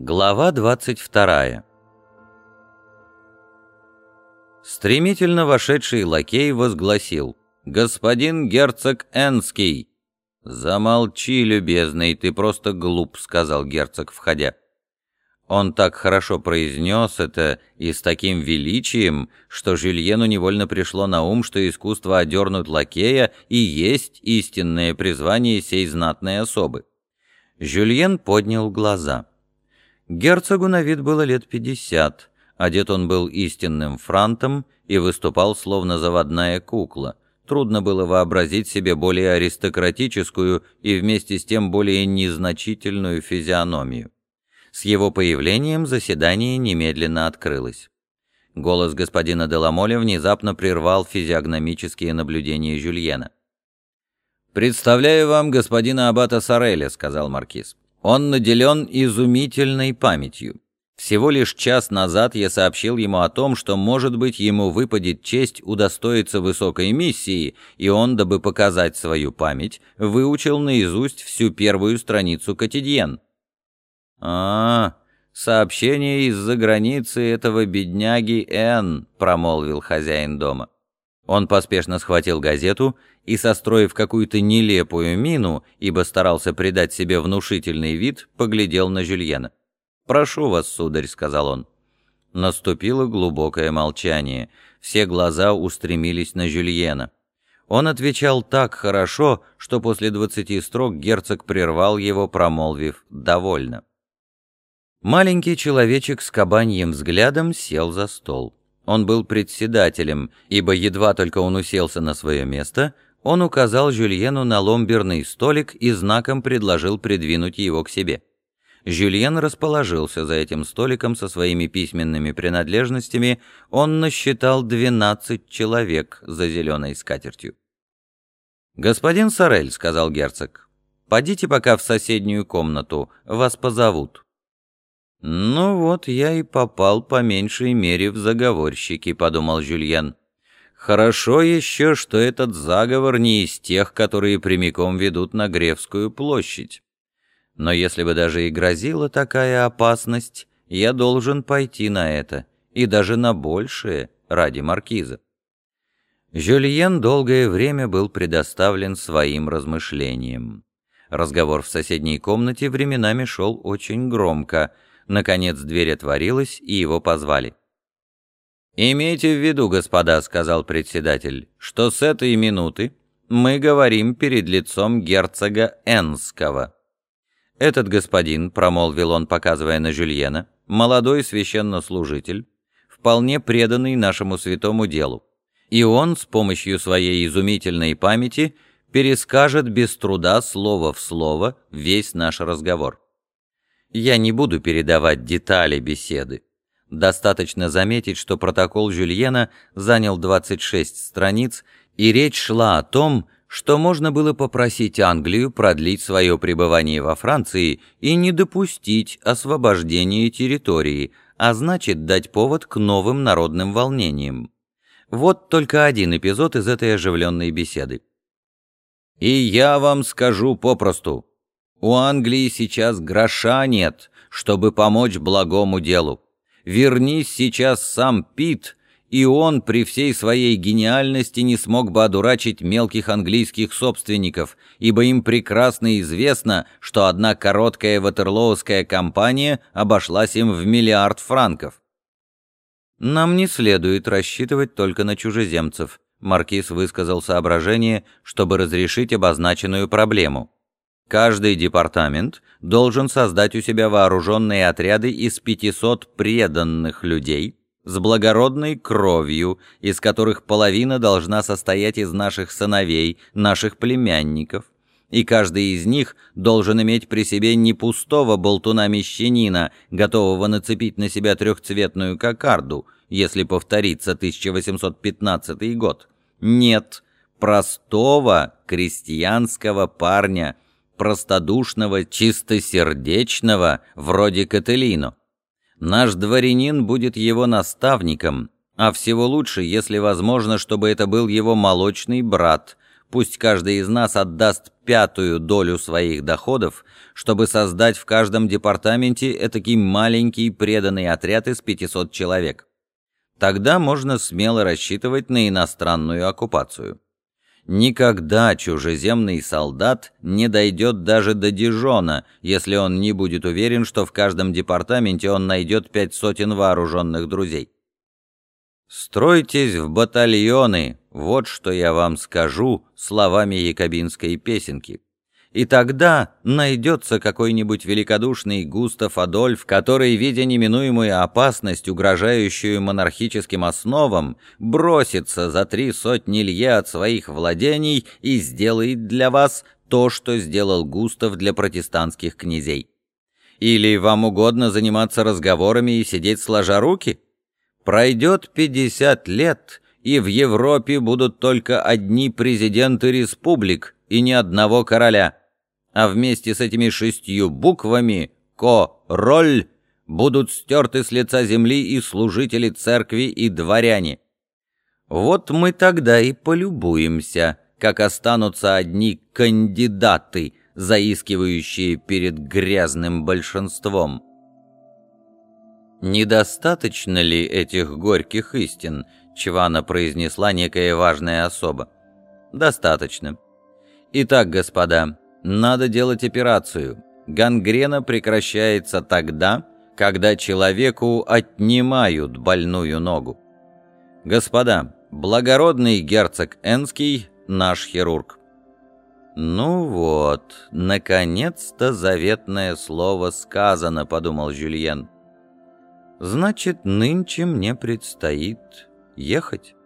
Глава 22 Стремительно вошедший лакей возгласил «Господин герцог Энский!» «Замолчи, любезный, ты просто глуп», — сказал герцог, входя. Он так хорошо произнес это и с таким величием, что Жюльену невольно пришло на ум, что искусство одернуть лакея и есть истинное призвание сей знатной особы. Жюльен поднял глаза. Герцогу на вид было лет пятьдесят. Одет он был истинным франтом и выступал словно заводная кукла. Трудно было вообразить себе более аристократическую и вместе с тем более незначительную физиономию. С его появлением заседание немедленно открылось. Голос господина Деламоля внезапно прервал физиогномические наблюдения Жюльена. «Представляю вам господина Аббата Сореля», — сказал маркиз. Он наделен изумительной памятью. Всего лишь час назад я сообщил ему о том, что, может быть, ему выпадет честь удостоиться высокой миссии, и он, дабы показать свою память, выучил наизусть всю первую страницу Катидьен. «А, сообщение из-за границы этого бедняги Н», — промолвил хозяин дома. Он поспешно схватил газету и, состроив какую-то нелепую мину, ибо старался придать себе внушительный вид, поглядел на Жюльена. «Прошу вас, сударь», — сказал он. Наступило глубокое молчание. Все глаза устремились на Жюльена. Он отвечал так хорошо, что после двадцати строк герцог прервал его, промолвив «довольно». Маленький человечек с кабаньим взглядом сел за стол. Он был председателем, ибо едва только он уселся на свое место, он указал Жюльену на ломберный столик и знаком предложил придвинуть его к себе. Жюльен расположился за этим столиком со своими письменными принадлежностями, он насчитал 12 человек за зеленой скатертью. «Господин Сорель», — сказал герцог, — «подите пока в соседнюю комнату, вас позовут». «Ну вот я и попал по меньшей мере в заговорщики», — подумал Жюльен. «Хорошо еще, что этот заговор не из тех, которые прямиком ведут на Гревскую площадь. Но если бы даже и грозила такая опасность, я должен пойти на это, и даже на большее, ради маркиза». Жюльен долгое время был предоставлен своим размышлениям. Разговор в соседней комнате временами шел очень громко — Наконец дверь отворилась, и его позвали. «Имейте в виду, господа», — сказал председатель, — «что с этой минуты мы говорим перед лицом герцога Энского». «Этот господин», — промолвил он, показывая на Жюльена, — «молодой священнослужитель, вполне преданный нашему святому делу, и он с помощью своей изумительной памяти перескажет без труда слово в слово весь наш разговор». Я не буду передавать детали беседы. Достаточно заметить, что протокол Жюльена занял 26 страниц, и речь шла о том, что можно было попросить Англию продлить свое пребывание во Франции и не допустить освобождения территории, а значит дать повод к новым народным волнениям. Вот только один эпизод из этой оживленной беседы. «И я вам скажу попросту, у Англии сейчас гроша нет, чтобы помочь благому делу. Вернись сейчас сам Пит, и он при всей своей гениальности не смог бы одурачить мелких английских собственников, ибо им прекрасно известно, что одна короткая ватерлоуская кампания обошлась им в миллиард франков. «Нам не следует рассчитывать только на чужеземцев», Маркиз высказал соображение, чтобы разрешить обозначенную проблему. Каждый департамент должен создать у себя вооруженные отряды из 500 преданных людей с благородной кровью, из которых половина должна состоять из наших сыновей, наших племянников, и каждый из них должен иметь при себе не пустого болтуна-мещанина, готового нацепить на себя трехцветную кокарду, если повторится 1815 год. Нет, простого крестьянского парня – простодушного, чистосердечного, вроде Кателину. Наш дворянин будет его наставником, а всего лучше, если возможно, чтобы это был его молочный брат, Пусть каждый из нас отдаст пятую долю своих доходов, чтобы создать в каждом департаменте этакий маленький преданный отряд из 500 человек. Тогда можно смело рассчитывать на иностранную оккупацию. Никогда чужеземный солдат не дойдет даже до Дижона, если он не будет уверен, что в каждом департаменте он найдет пять сотен вооруженных друзей. «Стройтесь в батальоны», вот что я вам скажу словами якобинской песенки. И тогда найдется какой-нибудь великодушный Густав Адольф, который, видя неминуемую опасность, угрожающую монархическим основам, бросится за три сотни лье от своих владений и сделает для вас то, что сделал Густав для протестантских князей. Или вам угодно заниматься разговорами и сидеть сложа руки? Пройдет пятьдесят лет, и в Европе будут только одни президенты республик и ни одного короля. А вместе с этими шестью буквами «ко-роль» будут стерты с лица земли и служители церкви, и дворяне. Вот мы тогда и полюбуемся, как останутся одни кандидаты, заискивающие перед грязным большинством. «Недостаточно ли этих горьких истин?» — чвано произнесла некая важная особа. «Достаточно. Итак, господа, надо делать операцию. Гангрена прекращается тогда, когда человеку отнимают больную ногу. Господа, благородный герцог Энский — наш хирург». «Ну вот, наконец-то заветное слово сказано», — подумал Жюльен. Значит, нынче мне предстоит ехать.